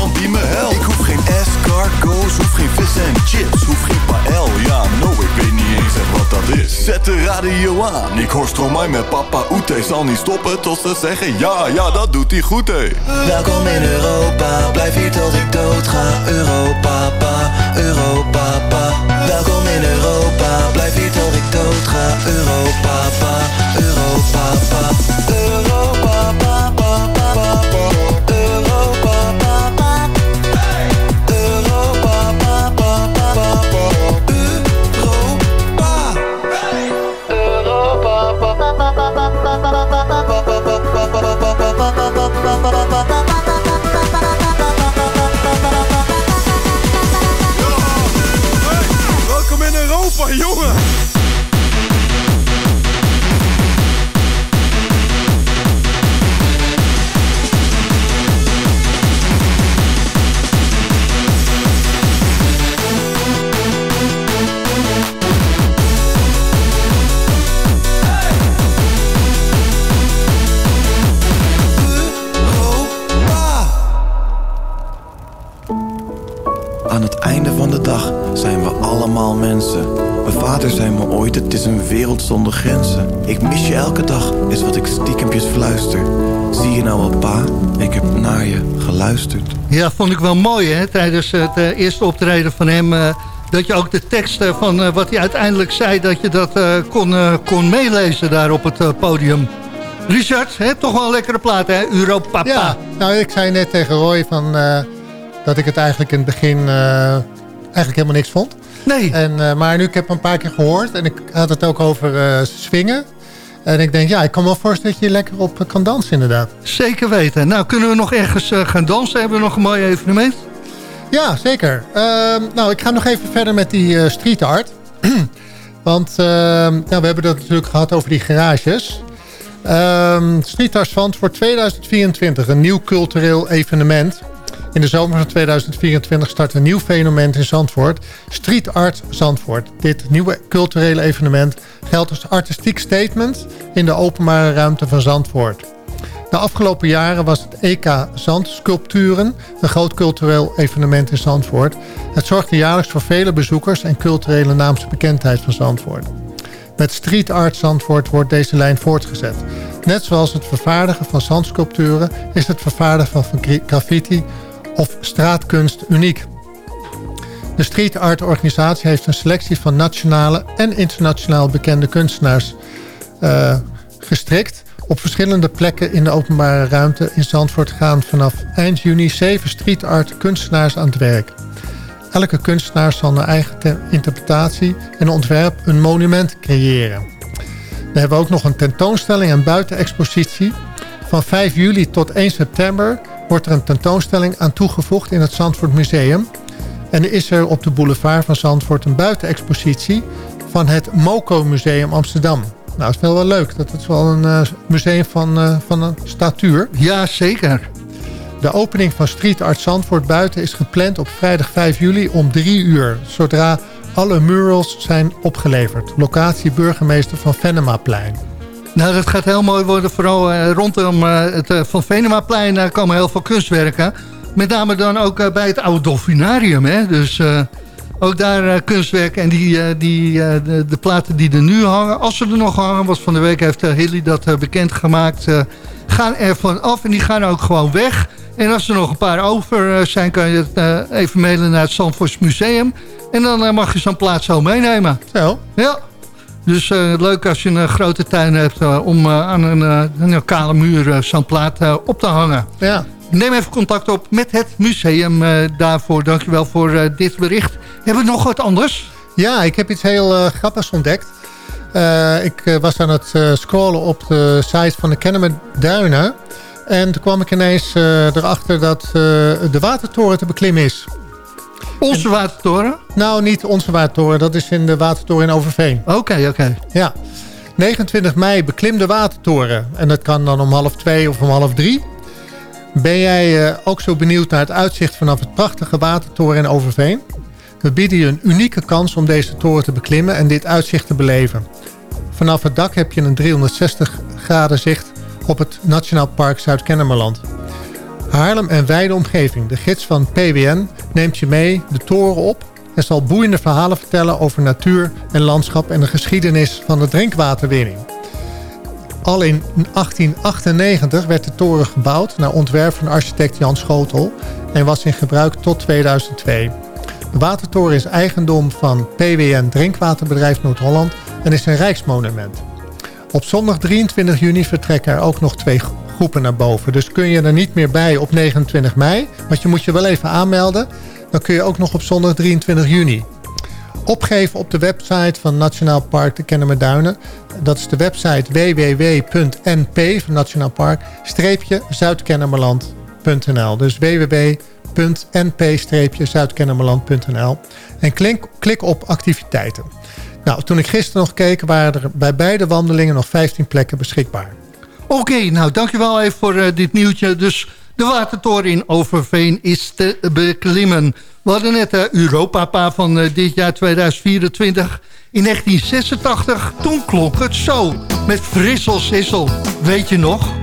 Ik hoef geen escargots, hoef geen vis en chips, hoef geen pael. Ja, no, ik weet niet eens echt wat dat is. Zet de radio aan, ik hoor Stromae met papa Oete. Zal niet stoppen tot ze zeggen ja, ja, dat doet hij goed, hé. Welkom in Europa, blijf hier tot ik dood ga. Europa, pa, Europa, pa. Welkom in Europa, blijf hier tot ik dood ga. Europa, pa, Europa, pa. Europa, mooi hè, tijdens het eh, eerste optreden van hem... eh, dat je ook de tekst eh, van wat hij uiteindelijk zei... dat je dat kon, kon meelezen daar op het podium. Richard, hè, toch wel een lekkere plaat hè, Europa. Ja, nou ik zei net tegen Roy van, dat ik het eigenlijk in het begin eigenlijk helemaal niks vond. Nee. En, maar nu ik heb hem een paar keer gehoord en ik had het ook over swingen. En ik denk, ja, ik kan me wel voorstellen dat je lekker op eh, kan dansen inderdaad. Zeker weten. Nou, kunnen we nog ergens eh, gaan dansen? Hebben we nog een mooi evenement? Ja, zeker. Ehm, nou, ik ga nog even verder met die eh, street art. Want ehm, nou, we hebben het natuurlijk gehad over die garages. Ehm street Art Zandvoort 2024, een nieuw cultureel evenement. In de zomer van 2024 start een nieuw fenomeen in Zandvoort. Street Art Zandvoort. Dit nieuwe culturele evenement geldt als artistiek statement in de openbare ruimte van Zandvoort. De afgelopen jaren was het EK Zandsculpturen een groot cultureel evenement in Zandvoort. Het zorgde jaarlijks voor vele bezoekers en culturele naamsbekendheid van Zandvoort. Met Street Art Zandvoort wordt deze lijn voortgezet. Net zoals het vervaardigen van zandsculpturen is het vervaardigen van gra- graffiti of straatkunst uniek. De Street Art organisatie heeft een selectie van nationale en internationaal bekende kunstenaars eh, gestrikt. Op verschillende plekken in de openbare ruimte in Zandvoort gaan vanaf eind juni zeven street art kunstenaars aan het werk. Elke kunstenaar zal naar eigen te- interpretatie en ontwerp een monument creëren. We hebben ook nog een tentoonstelling en buitenexpositie. Van 5 juli tot 1 september wordt er een tentoonstelling aan toegevoegd in het Zandvoort Museum. En is er op de boulevard van Zandvoort een buitenexpositie van het MoCo Museum Amsterdam. Nou, dat is wel wel leuk. Dat is wel een eh, museum van, eh, van een statuur. Ja, zeker. De opening van Street Art Zandvoort buiten is gepland op vrijdag 5 juli om 3 uur. Zodra alle murals zijn opgeleverd. Locatie burgemeester van Venemaplein. Nou, dat gaat heel mooi worden. Vooral eh, rondom eh, het eh, Van Venemaplein komen heel veel kunstwerken. Met name dan ook bij het oude Dolfinarium. Hè? Dus ook daar kunstwerken. En die, die, de, de platen die er nu hangen, als ze er nog hangen... want van de week heeft Hilly dat bekendgemaakt... gaan er van af en die gaan ook gewoon weg. En als er nog een paar over zijn... kan je het even mailen naar het Zandvoorts Museum. En dan mag je zo'n plaat zo meenemen. Zo. Ja. Dus eh, leuk als je een eh, grote tuin hebt eh, om aan een, een kale muur zo'n plaat op te hangen. Ja. Neem even contact op met het museum daarvoor. Dankjewel voor dit bericht. Hebben we nog wat anders? Ja, ik heb iets heel grappigs ontdekt. Ik was aan het scrollen op de site van de Kennemer Duinen. En toen kwam ik ineens erachter dat de watertoren te beklimmen is. Onze watertoren? Nou, niet onze watertoren. Dat is in de watertoren in Overveen. Oké, oké. Ja. 29 mei beklim de watertoren. En dat kan dan om half twee of om half drie. Ben jij eh, ook zo benieuwd naar het uitzicht vanaf het prachtige watertoren in Overveen? We bieden je een unieke kans om deze toren te beklimmen en dit uitzicht te beleven. Vanaf het dak heb je een 360 graden zicht op het Nationaal Park Zuid-Kennemerland. Haarlem en wijde omgeving. De gids van PWN neemt je mee de toren op en zal boeiende verhalen vertellen over natuur en landschap en de geschiedenis van de drinkwaterwinning. Al in 1898 werd de toren gebouwd naar ontwerp van architect Jan Schotel en was in gebruik tot 2002. De watertoren is eigendom van PWN Drinkwaterbedrijf Noord-Holland en is een rijksmonument. Op zondag 23 juni vertrekken er ook nog twee naar boven. Dus kun je er niet meer bij op 29 mei. Want je moet je wel even aanmelden. Dan kun je ook nog op zondag 23 juni. Opgeven op de website van Nationaal Park de Kennemerduinen. Dat is de website www.np van Nationaal Park zuidkennemerland.nl. Dus www.np-zuidkennemerland.nl. En klik, klik op activiteiten. Nou, toen ik gisteren nog keek, waren er bij beide wandelingen nog 15 plekken beschikbaar. Oké, nou dankjewel even voor eh, dit nieuwtje. Dus de watertoren in Overveen is te beklimmen. We hadden net de Europapa van eh, dit jaar 2024. In 1986, toen klonk het zo. Met Frissel Sissel. Weet je nog?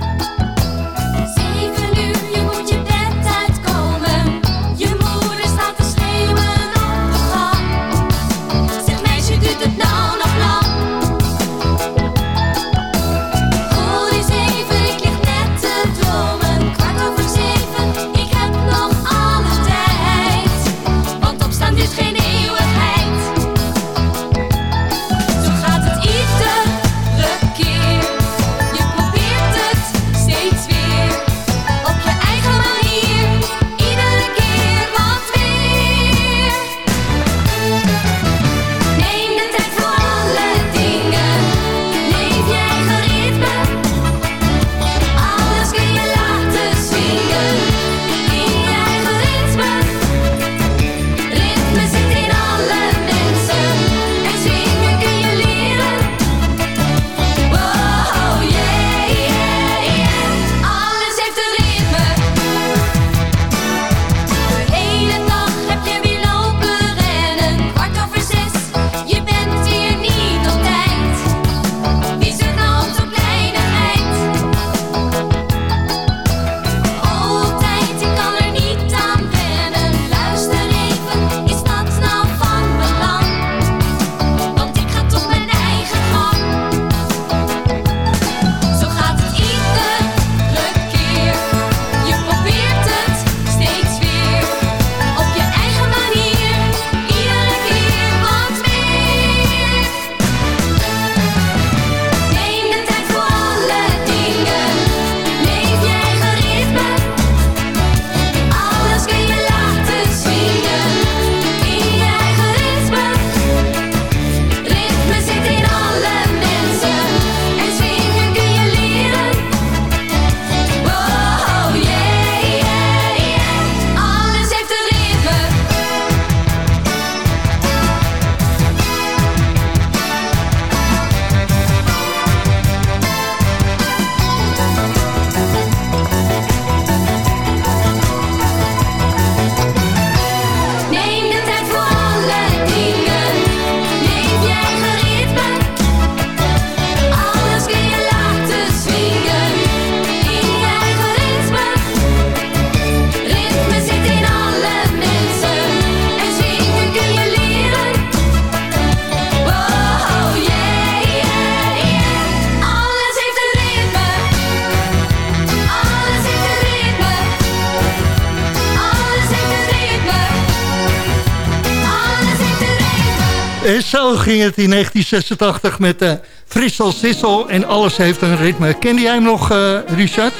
Ging het in 1986 met uh, Frissel Sissel en alles heeft een ritme. Kende jij hem nog, uh, Richard?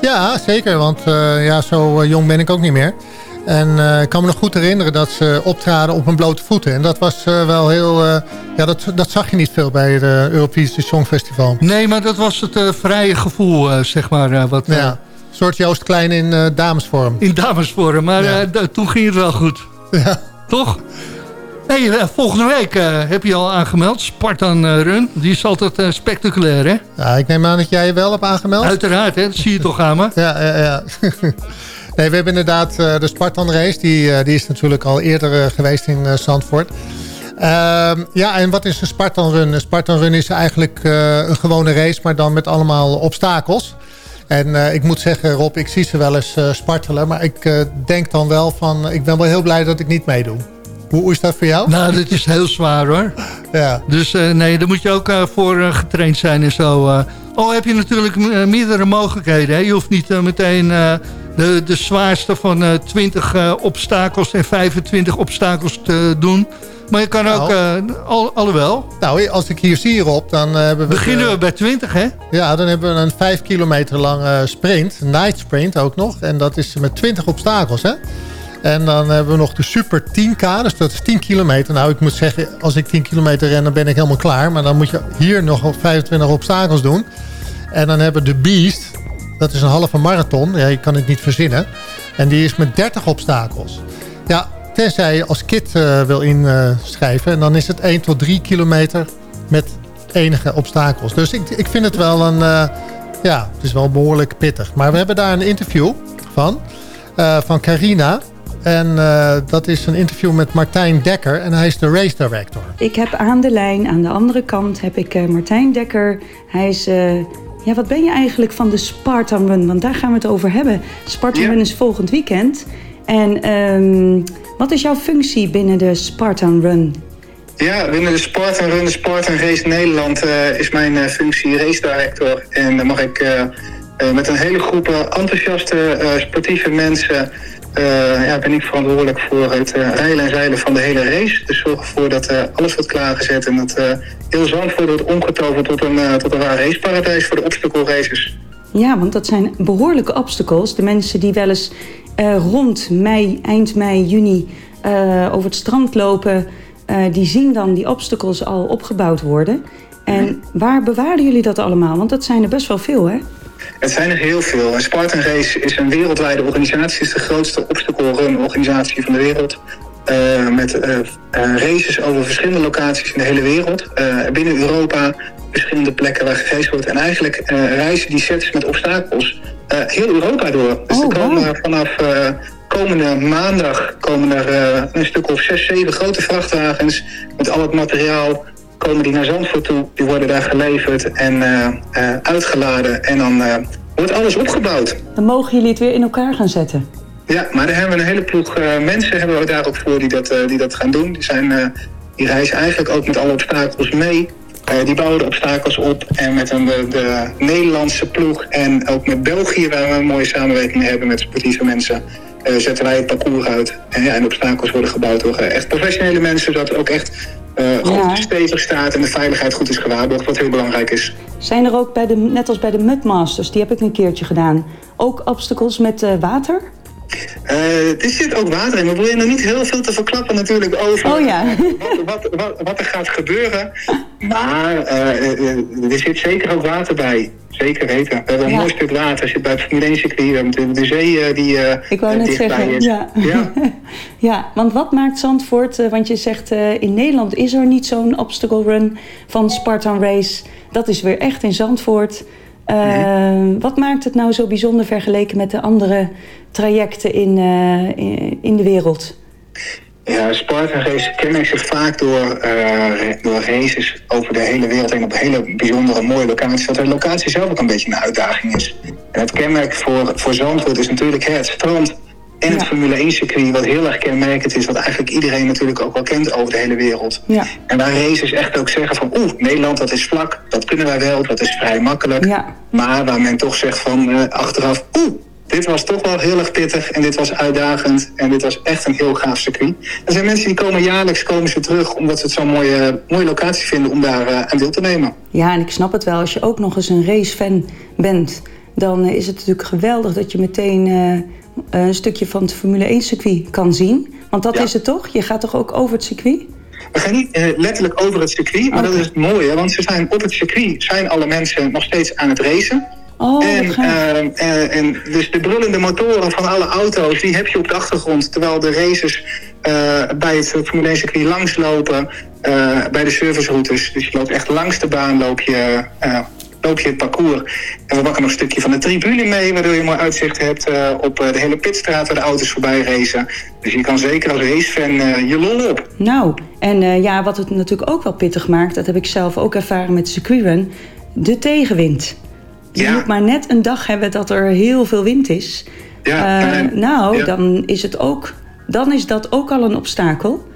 Ja, zeker, want uh, ja, zo jong ben ik ook niet meer. En ik kan me nog goed herinneren dat ze optraden op hun blote voeten. En dat was wel heel... ja, dat, dat zag je niet veel bij het Europese Songfestival. Nee, maar dat was het vrije gevoel, zeg maar. wat, ja, een soort Joost Klein in damesvorm. In damesvorm, maar ja. toen ging het wel goed. Ja. Toch? Hey, volgende week uh, heb je al aangemeld. Spartan uh, Run. Die is altijd uh, spectaculair, hè? Ja, ik neem aan dat jij je wel hebt aangemeld. Uiteraard, hè? Dat zie je toch aan me? Ja, ja, ja. nee, we hebben inderdaad de Spartan Race. Die, die is natuurlijk al eerder geweest in Zandvoort. Ehm, ja, en wat is een Spartan Run? Een Spartan Run is eigenlijk een gewone race, maar dan met allemaal obstakels. En ik moet zeggen, Rob, ik zie ze wel eens spartelen. Maar ik denk dan wel van, ik ben wel heel blij dat ik niet meedoe. Hoe is dat voor jou? Nou, dat is heel zwaar hoor. Ja. Dus uh, nee, daar moet je ook uh, voor uh, getraind zijn en zo. oh, heb je natuurlijk meerdere mogelijkheden. Hè? Je hoeft niet meteen de, de zwaarste van 20 obstakels en 25 obstakels te doen. Maar je kan ook, nou. al, alhoewel. Nou, als ik hier zie Rob, dan hebben we... Beginnen we bij 20, hè? Ja, dan hebben we een 5 kilometer lange sprint. Een night sprint ook nog. En dat is met 20 obstakels, hè? En dan hebben we nog de Super 10K, dus dat is 10 kilometer. Nou, ik moet zeggen, als ik 10 kilometer ren, dan ben ik helemaal klaar. Maar dan moet je hier nog 25 obstakels doen. En dan hebben we de Beast, dat is een halve marathon. Ja, je kan het niet verzinnen. En die is met 30 obstakels. Ja, tenzij je als kit uh, wil inschrijven. en dan is het 1 tot 3 kilometer met enige obstakels. Dus ik, ik vind het wel een... Uh, ja, het is wel behoorlijk pittig. Maar we hebben daar een interview van. Van Carina. En uh, dat is een interview met Martijn Dekker en hij is de race director. Ik heb aan de lijn, aan de andere kant heb ik uh, Martijn Dekker. Hij is, uh, ja wat ben je eigenlijk van de Spartan Run? Want daar gaan we het over hebben. Spartan ja. Run is volgend weekend. En um, wat is jouw functie binnen de Spartan Run? Ja, binnen de Spartan Run, de Spartan Race Nederland is mijn functie race director. En dan mag ik met een hele groep enthousiaste sportieve mensen uh, ja, ben ik verantwoordelijk voor het uh, rijlen en zeilen van de hele race. Dus zorg ervoor dat uh, alles wordt klaargezet en dat heel Zandvoort wordt omgetoverd tot een, tot een waar raceparadijs voor de obstacle races. Ja, want dat zijn behoorlijke obstacles. De mensen die wel eens rond mei, eind mei, juni over het strand lopen... die zien dan die obstacles al opgebouwd worden. En waar bewaren jullie dat allemaal? Want dat zijn er best wel veel, hè? Het zijn er heel veel. Spartan Race is een wereldwijde organisatie. Het is de grootste obstacle run organisatie van de wereld. Uh, met uh, races over verschillende locaties in de hele wereld. Binnen Europa, verschillende plekken waar geraced wordt. En eigenlijk reizen die sets met obstakels heel Europa door. Dus oh, er komen wow. vanaf komende maandag komen er een stuk of zes, zeven grote vrachtwagens met al het materiaal komen die naar Zandvoort toe. Die worden daar geleverd en uh, uh, uitgeladen. En dan uh, wordt alles opgebouwd. Dan mogen jullie het weer in elkaar gaan zetten. Ja, maar daar hebben we een hele ploeg mensen hebben we daar ook voor die dat, die dat gaan doen. Die, zijn, die reizen eigenlijk ook met alle obstakels mee. die bouwen de obstakels op. En met een, de, de, Nederlandse ploeg en ook met België... waar we een mooie samenwerking hebben met sportieve mensen... zetten wij het parcours uit. En, ja, en de obstakels worden gebouwd door echt professionele mensen... zodat ook echt uh, goed ja. stevig staat en de veiligheid goed is gewaarborgd, wat heel belangrijk is. Zijn er ook, bij de, net als bij de Mudmasters, die heb ik een keertje gedaan, ook obstacles met uh, water? Uh, er zit ook water in. We proberen nog niet heel veel te verklappen natuurlijk over oh, ja. wat, wat, wat, wat, er gaat gebeuren. Maar uh, er zit zeker ook water bij. Zeker weten. We hebben een ja. mooi stuk water. zit bij het Formule 1 circuit. We hebben de zee die Ik wou net zeggen, is. ja. ja. ja, want wat maakt Zandvoort... want je zegt in Nederland is er niet zo'n obstacle run van Spartan Race. Dat is weer echt in Zandvoort... Uh, mm. Wat maakt het nou zo bijzonder vergeleken met de andere trajecten in, in, in, de wereld? Ja, Spartan Race kenmerkt zich vaak door, uh, door races over de hele wereld en op hele bijzondere mooie locaties. Dat de locatie zelf ook een beetje een uitdaging is. En het kenmerk voor, voor Zandvoort is natuurlijk het strand en het. Formule 1 circuit, wat heel erg kenmerkend is, wat eigenlijk iedereen natuurlijk ook wel kent over de hele wereld. Ja. En waar racers echt ook zeggen van, oeh, Nederland dat is vlak, dat kunnen wij wel, dat is vrij makkelijk. Ja. Maar waar men toch zegt van uh, achteraf, oeh, dit was toch wel heel erg pittig en dit was uitdagend en dit was echt een heel gaaf circuit. Er zijn mensen die komen jaarlijks komen ze terug omdat ze het zo'n mooie, mooie locatie vinden om daar eh, aan deel te nemen. Ja, en ik snap het wel. Als je ook nog eens een racefan bent... dan eh, is het natuurlijk geweldig dat je meteen eh, een stukje van het Formule 1 circuit kan zien. Want dat Ja. is het toch? Je gaat toch ook over het circuit? We gaan niet eh, letterlijk over het circuit, maar dat is het mooie. Want ze zijn op het circuit zijn alle mensen nog steeds aan het racen. Oh, en, wat gaaf. eh, en dus de brullende motoren van alle auto's, die heb je op de achtergrond. Terwijl de racers eh, bij het Formule 1 circuit langslopen, eh, bij de serviceroutes. Dus je loopt echt langs de baan, loop je, loop je het parcours. En we pakken nog een stukje van de tribune mee, waardoor je mooi uitzicht hebt op de hele pitstraat waar de auto's voorbij racen. Dus je kan zeker als racefan je lol op. Nou, en ja, wat het natuurlijk ook wel pittig maakt... dat heb ik zelf ook ervaren met circuitrun... de tegenwind. Je moet maar net een dag hebben dat er heel veel wind is. Ja, Eh, nou, dan is het ook... Dan is dat ook al een obstakel.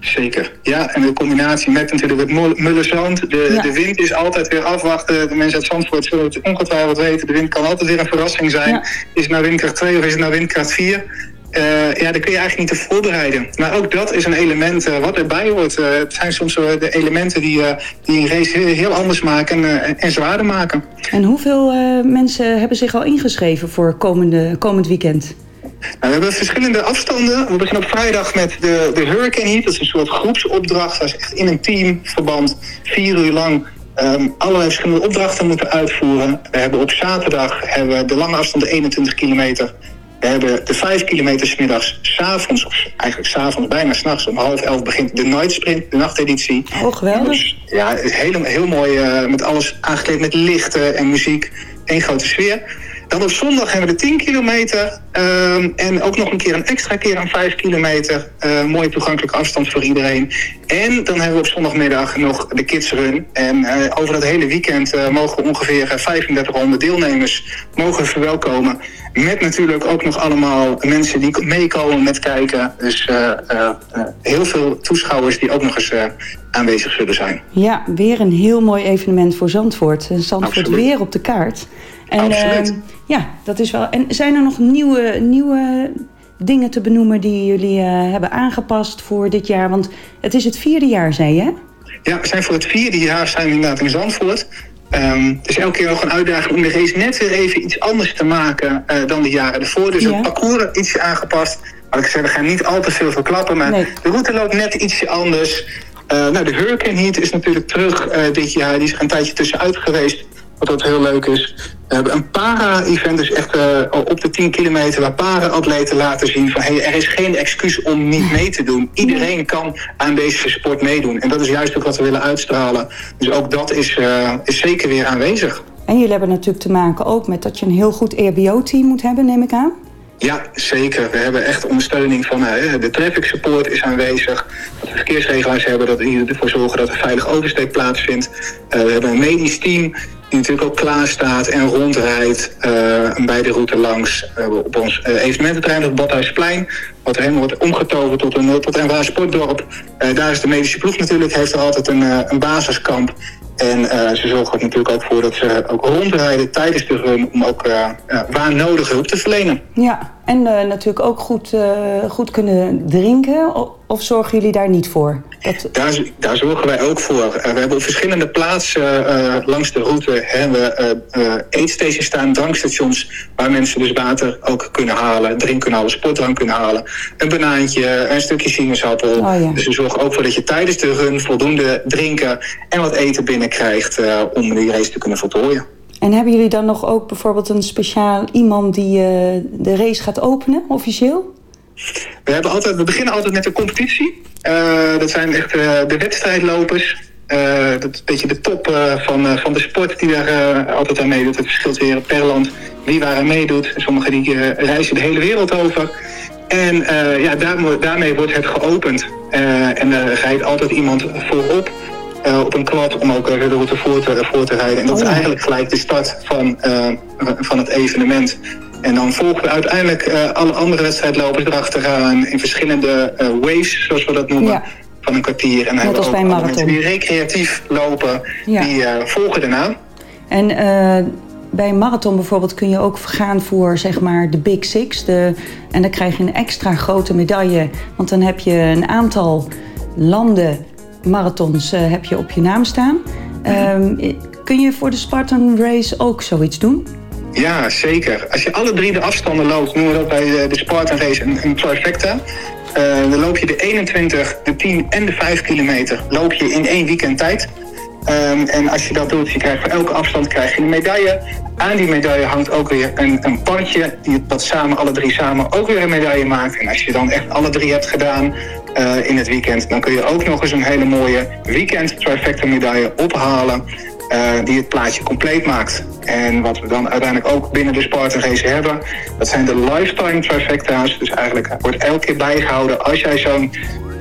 Zeker. Ja, en de combinatie met natuurlijk het mul- mulle zand. De, Ja. de wind is altijd weer afwachten. De mensen uit Zandvoort zullen het ongetwijfeld weten. De wind kan altijd weer een verrassing zijn. Ja. Is het nou windkracht 2 of is het nou windkracht 4? Eh, ja, daar kun je eigenlijk niet te voorbereiden. Maar ook dat is een element eh, wat erbij hoort. Eh, het zijn soms de elementen die, die een race heel, anders maken en zwaarder maken. En hoeveel mensen hebben zich al ingeschreven voor komende, komend weekend? Nou, we hebben verschillende afstanden. We beginnen op vrijdag met de, de Hurricane Heat. Dat is een soort groepsopdracht. Dat is echt in een teamverband vier uur lang ehm, allerlei verschillende opdrachten moeten uitvoeren. We hebben op zaterdag hebben we de lange afstand de 21 kilometer. We hebben de 5 kilometer 's middags, s'avonds, of eigenlijk s'avonds, bijna s'nachts om half elf begint de Night Sprint, de nachteditie. Oh, geweldig. Dus, ja, het is heel, heel mooi eh, met alles aangekleed met lichten en muziek. Eén grote sfeer. Dan op zondag hebben we de 10 kilometer. ehm, en ook nog een keer een extra keer aan 5 kilometer. Eh, mooie toegankelijke afstand voor iedereen. En dan hebben we op zondagmiddag nog de Kids Run. En eh, over dat hele weekend eh, mogen ongeveer eh, 3500 deelnemers mogen we verwelkomen. Met natuurlijk ook nog allemaal mensen die meekomen met kijken. Dus heel veel toeschouwers die ook nog eens aanwezig zullen zijn. Ja, weer een heel mooi evenement voor Zandvoort. Zandvoort Absoluut. weer op de kaart. En, Absoluut. eh, ja, dat is wel. En zijn er nog nieuwe, nieuwe dingen te benoemen die jullie eh, hebben aangepast voor dit jaar? Want het is het vierde jaar, zei je? Ja, we zijn voor het vierde jaar zijn we inderdaad in Zandvoort. Ehm, het is elke keer nog een uitdaging om de race net weer even iets anders te maken eh, dan de jaren ervoor. Dus Ja. het parcours ietsje aangepast. Maar ik zeg, we gaan niet al te veel verklappen, maar Nee. de route loopt net ietsje anders. Eh, nou, de Hurricane Heat is natuurlijk terug dit jaar. Die is er een tijdje tussenuit geweest, wat ook heel leuk is. We hebben een para-event, dus echt eh, op de 10 kilometer, waar para-atleten laten zien van hey, er is geen excuus om niet mee te doen. Iedereen kan aan deze sport meedoen. En dat is juist ook wat we willen uitstralen. Dus ook dat is, eh, is zeker weer aanwezig. En jullie hebben natuurlijk te maken ook met dat je een heel goed E EHBO-team moet hebben, neem ik aan. Ja, zeker. We hebben echt ondersteuning van eh, de traffic support is aanwezig. Dat we verkeersregelaars hebben dat die ervoor zorgen dat er veilig oversteek plaatsvindt. Eh, we hebben een medisch team die natuurlijk ook klaar staat en rondrijdt eh, bij de route langs. Hebben op ons eh, evenemententerrein op Badhuisplein, wat helemaal wordt omgetoverd tot een, tot een waar sportdorp. Eh, daar is de medische ploeg natuurlijk, heeft er altijd een, eh, een basiskamp. En eh, ze zorgen er natuurlijk ook voor dat ze ook rondrijden tijdens de run om ook eh, eh, waar nodig hulp te verlenen. Ja, en eh, natuurlijk ook goed, eh, goed kunnen drinken. Of zorgen jullie daar niet voor? Dat, Daar, daar zorgen wij ook voor. Eh, we hebben op verschillende plaatsen langs de route hebben we eetstations staan, drankstations, waar mensen dus water ook kunnen halen, drink kunnen halen, sportdrank kunnen halen. Een banaantje, een stukje sinaasappel. Oh ja. Dus we zorgen ook voor dat je tijdens de run voldoende drinken en wat eten binnenkrijgt om die race te kunnen voltooien. En hebben jullie dan nog ook bijvoorbeeld een speciaal iemand die eh, de race gaat openen, officieel? We, hebben altijd, we beginnen altijd met een competitie. Eh, dat zijn echt eh, de wedstrijdlopers. Dat is een beetje de top van, van de sport die daar altijd aan meedoet. Het verschilt weer per land wie waar aan meedoet. Sommigen die reizen de hele wereld over. En ja, daar, daarmee wordt het geopend. En er rijdt altijd iemand voorop eh, op een quad om ook de route voor te, voor te rijden. En dat Oh is ja. eigenlijk gelijk de start van, eh, van het evenement. En dan volgen we uiteindelijk eh, alle andere wedstrijdlopers erachteraan in verschillende waves, zoals we dat noemen. Ja. Van een kwartier. En dan als bij een marathon. mensen die recreatief lopen, Ja. die volgen daarna. En bij een marathon bijvoorbeeld kun je ook gaan voor zeg maar de Big Six. De, en dan krijg je een extra grote medaille. Want dan heb je een aantal landen marathons eh, heb je op je naam staan. Ehm, kun je voor de Spartan Race ook zoiets doen? Ja, zeker. Als je alle drie de afstanden loopt, noemen we dat bij de, Spartan Race een, een. Eh, dan loop je de 21, de 10 en de 5 kilometer loop je in één weekend tijd. Ehm, en als je dat doet, je krijgt voor elke afstand krijg je een medaille. Aan die medaille hangt ook weer een, een die dat samen, alle drie samen, ook weer een medaille maakt. En als je dan echt alle drie hebt gedaan eh, in het weekend, dan kun je ook nog eens een hele mooie weekend trifecta medaille ophalen. eh, die het plaatje compleet maakt. En wat we dan uiteindelijk ook binnen de Spartan Race hebben, dat zijn de lifetime trifecta's. Dus eigenlijk wordt elke keer bijgehouden als jij zo'n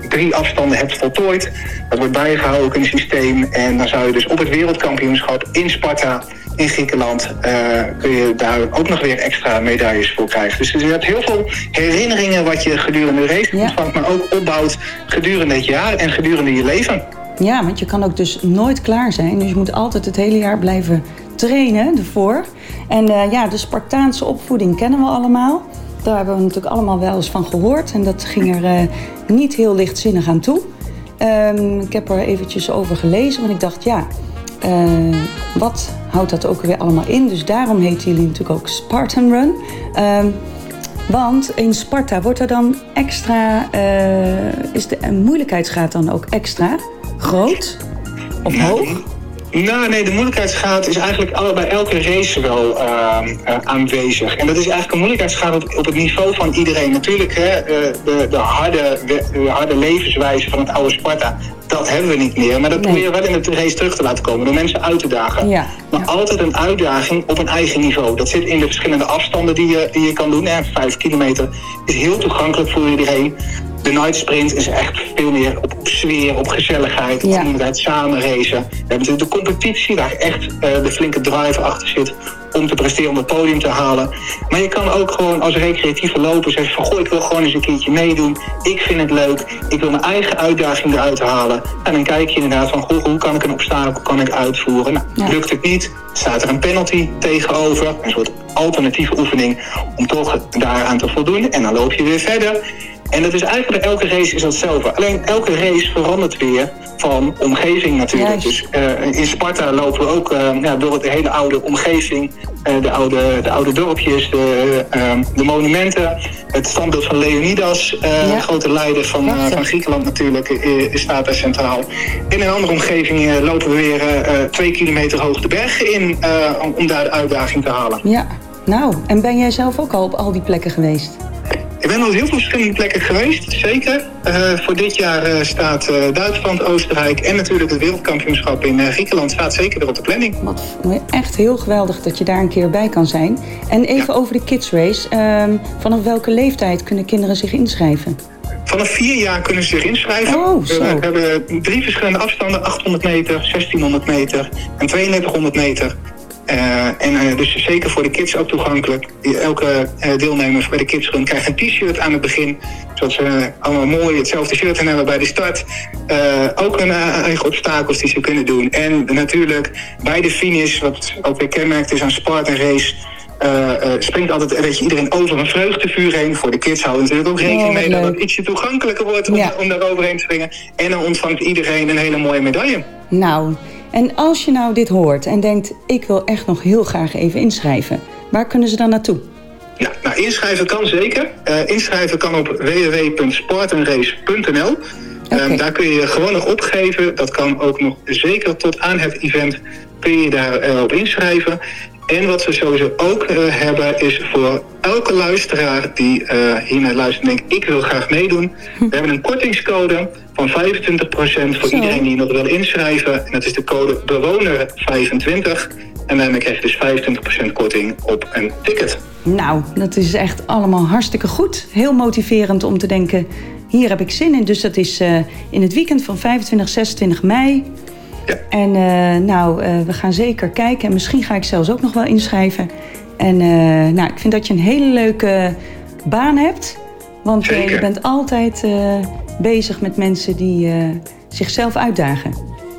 drie afstanden hebt voltooid. Dat wordt bijgehouden ook in het systeem. En dan zou je dus op het wereldkampioenschap in Sparta in Griekenland... eh, kun je daar ook nog weer extra medailles voor krijgen. Dus je hebt heel veel herinneringen wat je gedurende de race ontvangt... maar ook opbouwt gedurende het jaar en gedurende je leven. Ja, want je kan ook dus nooit klaar zijn. Dus je moet altijd het hele jaar blijven trainen ervoor. En eh, ja, de Spartaanse opvoeding kennen we allemaal. Daar hebben we natuurlijk allemaal wel eens van gehoord. En dat ging er eh, niet heel lichtzinnig aan toe. Ehm, ik heb er eventjes over gelezen, want ik dacht, ja, eh, wat houdt dat ook weer allemaal in? Dus daarom heten jullie natuurlijk ook Spartan Run. Ehm, want in Sparta wordt er dan extra, eh, is de moeilijkheidsgraad dan ook extra groot of hoog? Nou, nee, de moeilijkheidsgraad is eigenlijk bij elke race wel ehm, eh, aanwezig. En dat is eigenlijk een moeilijkheidsgraad op, op het niveau van iedereen. Natuurlijk, hè, de, de, harde, de harde levenswijze van het oude Sparta, dat hebben we niet meer. Maar dat probeer je wel in de race terug te laten komen, door mensen uit te dagen. Ja. Maar altijd een uitdaging op een eigen niveau. Dat zit in de verschillende afstanden die je, die je kan doen. En vijf kilometer is heel toegankelijk voor iedereen. De night sprint is echt veel meer op, sfeer, op gezelligheid, op communiteit, samen racen. We hebben natuurlijk de competitie, waar echt eh, de flinke drive achter zit om te presteren, om het podium te halen. Maar je kan ook gewoon als recreatieve loper zeggen van... goh, ik wil gewoon eens een keertje meedoen. Ik vind het leuk. Ik wil mijn eigen uitdaging eruit halen. En dan kijk je inderdaad van, goh, hoe kan ik een obstakel kan ik uitvoeren? Nou, lukt het niet, staat er een penalty tegenover. Een soort alternatieve oefening om toch daaraan te voldoen. En dan loop je weer verder. En dat is eigenlijk bij elke race is hetzelfde. Alleen elke race verandert weer van omgeving natuurlijk. Dus eh, in Sparta lopen we ook eh, ja, door de hele oude omgeving. eh, de, oude, de oude dorpjes, de, eh, de monumenten. Het standbeeld van Leonidas, Ja. grote leider van, van Griekenland natuurlijk, staat daar centraal. In een andere omgeving lopen we weer twee kilometer hoog de bergen in om, om daar de uitdaging te halen. Ja, nou, en ben jij zelf ook al op al die plekken geweest? Ik ben al heel veel verschillende plekken geweest, zeker. Eh, voor dit jaar eh, staat eh, Duitsland, Oostenrijk en natuurlijk het wereldkampioenschap in Griekenland staat zeker weer op de planning. Echt heel geweldig dat je daar een keer bij kan zijn. En even over de Kids Race. Ehm, vanaf welke leeftijd kunnen kinderen zich inschrijven? Vanaf vier jaar kunnen ze zich inschrijven. Oh. We hebben drie verschillende afstanden, 800 meter, 1600 meter en 3200 meter. Eh, en eh, dus zeker voor de kids ook toegankelijk. Elke eh, deelnemer bij de Kids Run krijgt een t-shirt aan het begin. Zodat ze allemaal mooi hetzelfde shirt aan hebben bij de start. Ook hun eigen obstakels die ze kunnen doen. En natuurlijk bij de finish, wat ook weer kenmerkt is aan sport en race... springt altijd weet je, iedereen over een vreugdevuur heen. Voor de kids houden natuurlijk ook rekening Oh, mee dat het ietsje toegankelijker wordt om, Ja. om daar overheen te springen. En dan ontvangt iedereen een hele mooie medaille. Nou, en als je nou dit hoort en denkt... ik wil echt nog heel graag even inschrijven. Waar kunnen ze dan naartoe? Ja, nou, inschrijven kan zeker. Eh, inschrijven kan op www.sportandrace.nl. Ehm, daar kun je je gewoon nog opgeven. Dat kan ook nog zeker tot aan het event kun je daar eh, op inschrijven. En wat we sowieso ook eh, hebben is voor elke luisteraar die eh hier naar luistert en denkt... ik wil graag meedoen. We hebben een kortingscode van 25% voor Zo. iedereen die nog wil inschrijven. En dat is de code bewoner25. En daarmee krijg je dus 25% korting op een ticket. Nou, dat is echt allemaal hartstikke goed. Heel motiverend om te denken, hier heb ik zin in. Dus dat is eh, in het weekend van 25, 26 mei. En eh, nou, eh, we gaan zeker kijken. En misschien ga ik zelfs ook nog wel inschrijven. En eh, nou, ik vind dat je een hele leuke baan hebt. Want je bent altijd bezig met mensen die zichzelf uitdagen.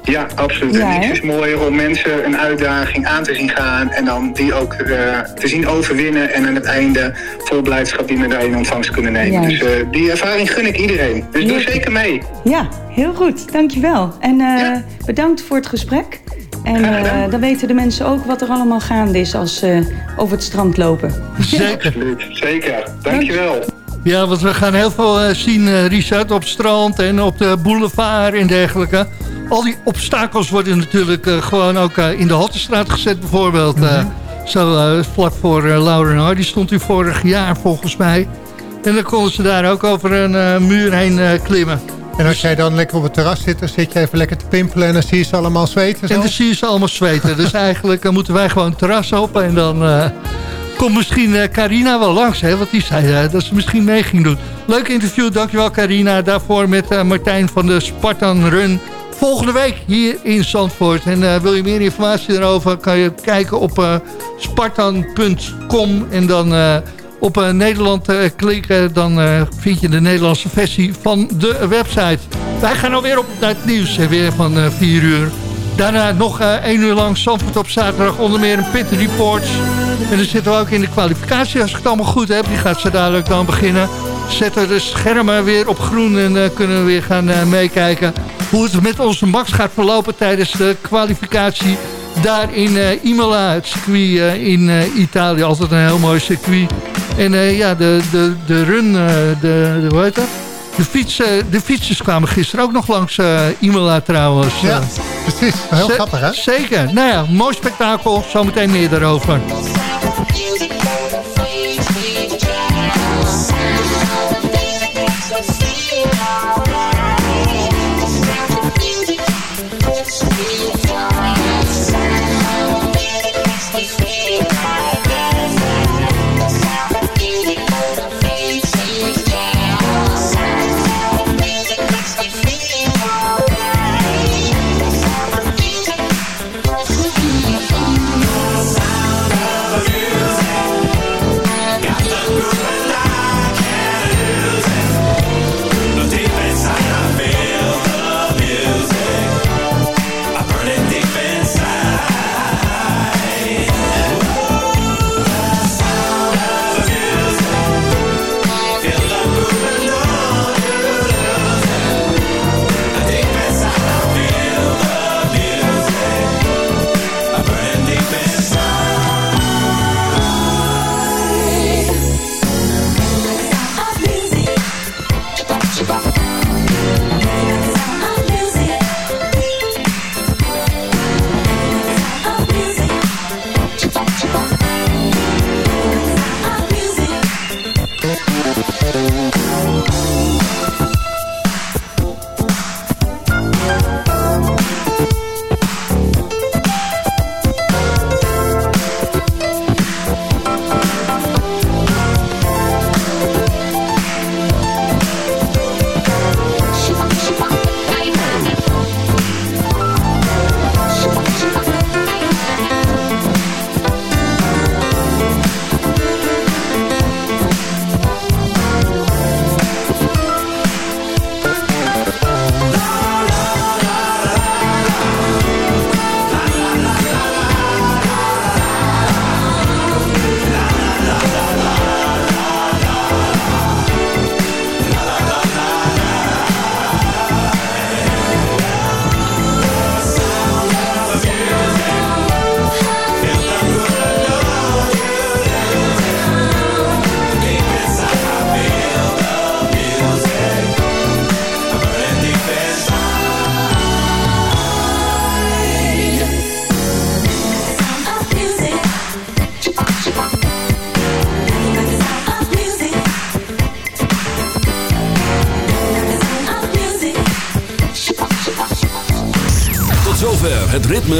Ja, absoluut. Ja, en niks hè? is mooier om mensen een uitdaging aan te zien gaan en dan die ook eh, te zien overwinnen en aan het einde vol blijdschap die medaille in ontvangst kunnen nemen. Juist. Dus eh, die ervaring gun ik iedereen. Dus doe zeker mee. Ja, heel goed. Dankjewel. En eh, bedankt voor het gesprek. En eh, dan weten de mensen ook wat er allemaal gaande is als ze over het strand lopen. Zeker. Absoluut, zeker. Dankjewel. Ja, want we gaan heel veel eh, zien, eh, Richard, op het strand en op de boulevard en dergelijke. Al die obstakels worden natuurlijk eh, gewoon ook in de Haltestraat gezet bijvoorbeeld. eh, zo vlak voor uh, Lauren Hardy stond u vorig jaar volgens mij. En dan konden ze daar ook over een muur heen klimmen. En als jij dan lekker op het terras zit, dan zit je even lekker te pimpelen... en dan zie je ze allemaal zweten. Zo. En dan zie je ze allemaal zweten. dus eigenlijk moeten wij gewoon het terras op. En dan komt misschien eh, Carina wel langs. Hè, want die zei eh, dat ze misschien mee ging doen. Leuk interview, dankjewel Carina. Daarvoor met eh, Martijn van de Spartan Run. Volgende week hier in Zandvoort. En wil je meer informatie daarover, kan je kijken op spartan.com. En dan op Nederland klikken. Dan vind je de Nederlandse versie van de website. Wij gaan alweer op naar het nieuws. Weer van eh 4 uur. Daarna nog eh 1 uur lang Zandvoort op zaterdag. Onder meer een pit reports. En dan zitten we ook in de kwalificatie. Als ik het allemaal goed heb, die gaat zo dadelijk dan beginnen. Zetten de schermen weer op groen en eh, kunnen we weer gaan eh, meekijken. Hoe het met onze Max gaat verlopen tijdens de kwalificatie. Daar in eh, Imola, het circuit in Italië. Altijd een heel mooi circuit. En ja, de, de, de run, de, de, hoe heet dat? De, fietsen, de fietsers kwamen gisteren ook nog langs eh, Imola trouwens. Ja, precies. Heel grappig, hè? Zeker. Nou ja, mooi spektakel. Zometeen meer daarover.